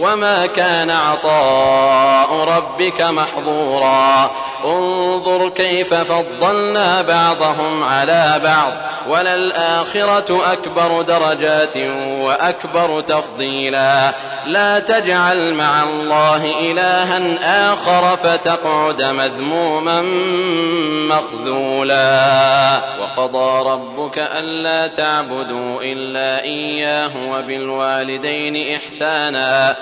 وما كان عطاء ربك محظورا انظر كيف فضلنا بعضهم على بعض وللآخرة أكبر درجات وأكبر تفضيلا لا تجعل مع الله إلها آخر فتقعد مذموما مخذولا وقضى ربك ألا تعبدوا إلا إياه وبالوالدين إحسانا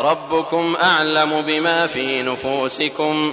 ربكم أعلم بما في نفوسكم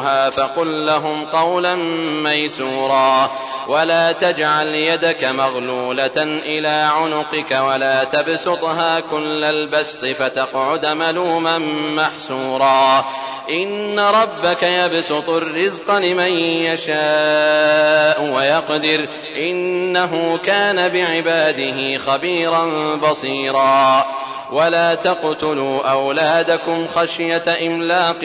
يدخلوها فقل لهم قولا ميسورا ولا تجعل يدك مغلولة إلى عنقك ولا تبسطها كل البسط فتقعد ملوما محسورا إن ربك يبسط الرزق لمن يشاء ويقدر إنه كان بعباده خبيرا بصيرا ولا تقتلوا أولادكم خشية إملاق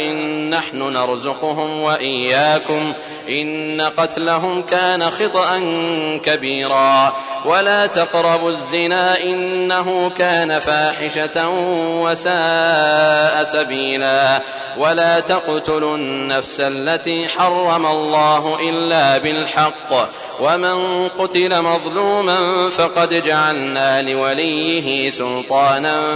نحن نرزقهم وإياكم إن قتلهم كان خطأ كبيرا ولا تقربوا الزنا إنه كان فاحشة وساء سبيلا ولا تقتلوا النفس التي حرم الله إلا بالحق ومن قتل مظلوما فقد جعلنا لوليه سلطانا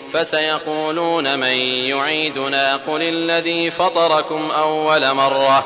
فسيقولون من يعيدنا قل الذي فطركم أول مرة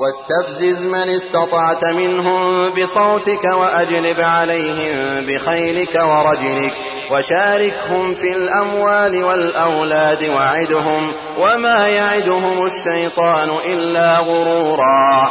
واستفزز من استطعت منهم بصوتك وأجلب عليهم بخيلك ورجلك وشاركهم في الأموال والأولاد وعدهم وما يعدهم الشيطان إلا غرورا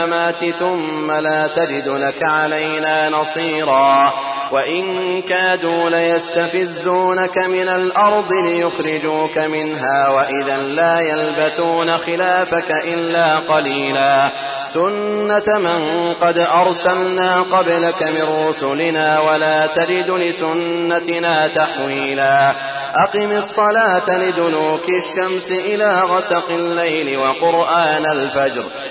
الممات ثم لا تجد لك علينا نصيرا. وإن كادوا ليستفزونك من الأرض ليخرجوك منها وإذا لا يلبثون خلافك إلا قليلا. سنة من قد أرسلنا قبلك من رسلنا ولا تجد لسنتنا تحويلا. أقم الصلاة لدنوك الشمس إلى غسق الليل وقرآن الفجر.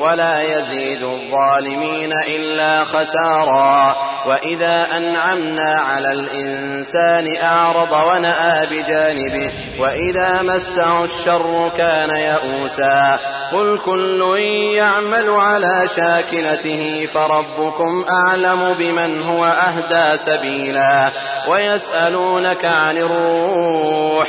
ولا يزيد الظالمين إلا خسارا. وإذا أنعمنا على الإنسان أعرض ونأى بجانبه وإذا مسه الشر كان يئوسا. قل كل يعمل على شاكلته فربكم أعلم بمن هو أهدى سبيلا. ويسألونك عن الروح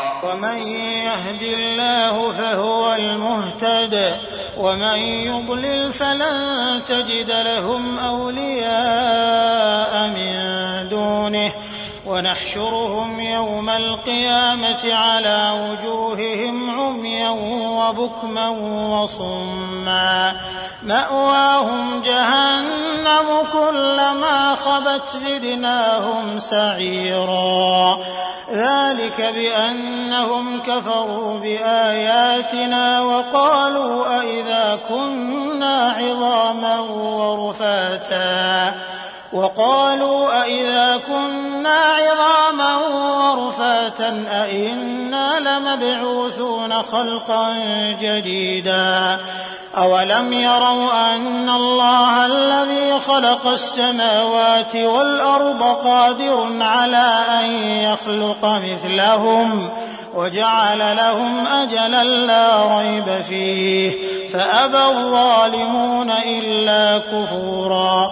ومن يهد الله فهو المهتد ومن يضلل فلن تجد لهم أولياء من دونه ونحشرهم يوم القيامة على وجوههم عميا وبكما وصما. مأواهم جهنم كلما خبت زدناهم سعيرا. ذلك بأنهم كفروا بآياتنا وقالوا أئذا كنا عظاما ورفاتا. وقالوا أئذا كنا عظاما ورفاتا أئنا لمبعوثون خلقا جديدا أولم يروا أن الله الذي خلق السماوات والأرض قادر على أن يخلق مثلهم وجعل لهم أجلا لا ريب فيه فأبى الظالمون إلا كفورا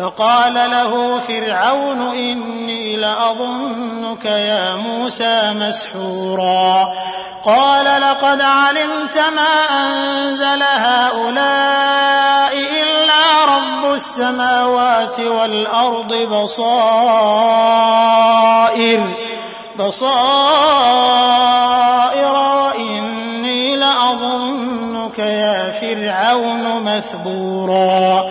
فقال له فرعون إني لأظنك يا موسى مسحورا. قال لقد علمت ما أنزل هؤلاء إلا رب السماوات والأرض بصائر بصائر وإني لأظنك يا فرعون مثبورا.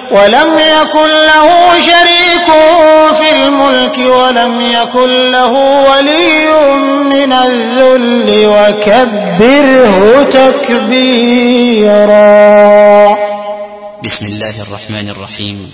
ولم يكن له شريك في الملك ولم يكن له ولي من الذل وكبره تكبيرا. بسم الله الرحمن الرحيم.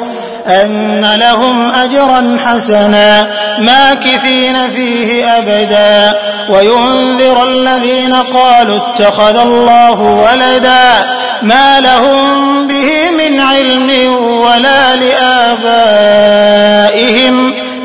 أن لهم أجرا حسنا ماكثين فيه أبدا. وينذر الذين قالوا اتخذ الله ولدا. ما لهم به من علم ولا لآبائهم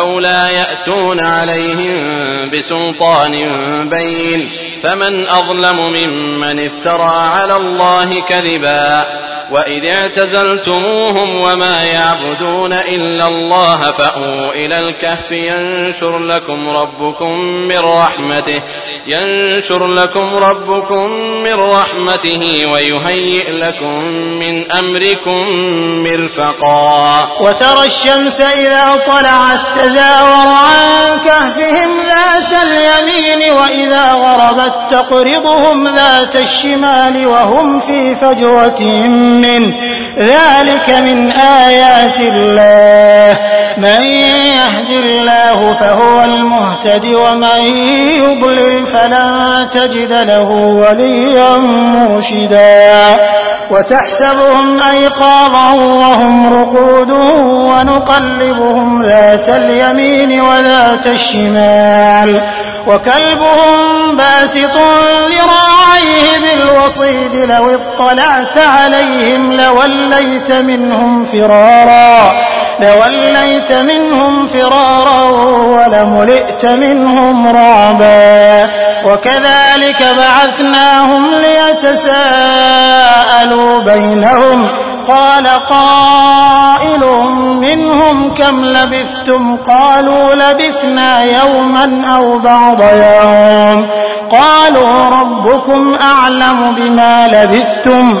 لولا يأتون عليهم بسلطان بين فمن أظلم ممن افترى على الله كذبا وإذ اعتزلتموهم وما يعبدون إلا الله فأووا إلى الكهف ينشر لكم ربكم من رحمته ينشر لكم ربكم من رحمته ويهيئ لكم من أمركم مرفقا وترى الشمس إذا طلعت تجاور عن كهفهم ذات اليمين وإذا غربت تقرضهم ذات الشمال وهم في فجوة من ذلك من آيات الله من يهدي الله فهو المهتد ومن يضلل فلن تجد له وليا مرشدا وتحسبهم أيقاظا وهم رقود ونقلبهم ذات اليمين اليمين وذات الشمال وكلبهم باسط لراعيه بالوصيد لو اطلعت عليهم لوليت منهم فرارا لوليت منهم فرارا ولملئت منهم رعبا وكذلك بعثناهم ليتساءلوا بينهم فقال قائل منهم كم لبثتم؟ قالوا لبثنا يوما أو بعض يوم. قالوا ربكم أعلم بما لبثتم.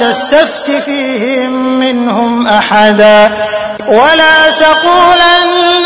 تستفت فيهم منهم أحدا ولا تقولن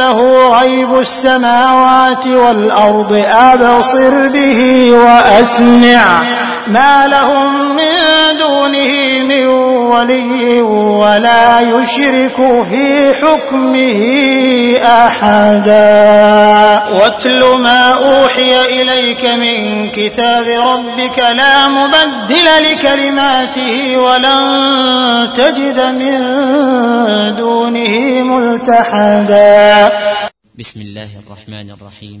له غيب السماوات والأرض أبصر به وأسمع ما لهم من دونه من ولي ولا يشرك في حكمه أحدا. واتل ما أوحي إليك من كتاب ربك لا مبدل لكلماته ولن تجد من دونه ملتحدا. بسم الله الرحمن الرحيم.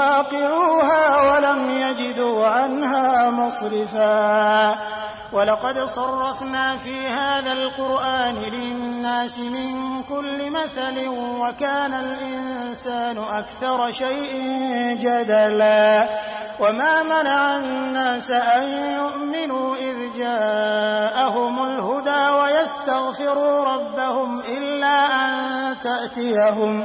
واقعوها ولم يجدوا عنها مصرفا. ولقد صرفنا في هذا القرآن للناس من كل مثل وكان الإنسان أكثر شيء جدلا. وما منع الناس أن يؤمنوا إذ جاءهم الهدى ويستغفروا ربهم إلا أن تأتيهم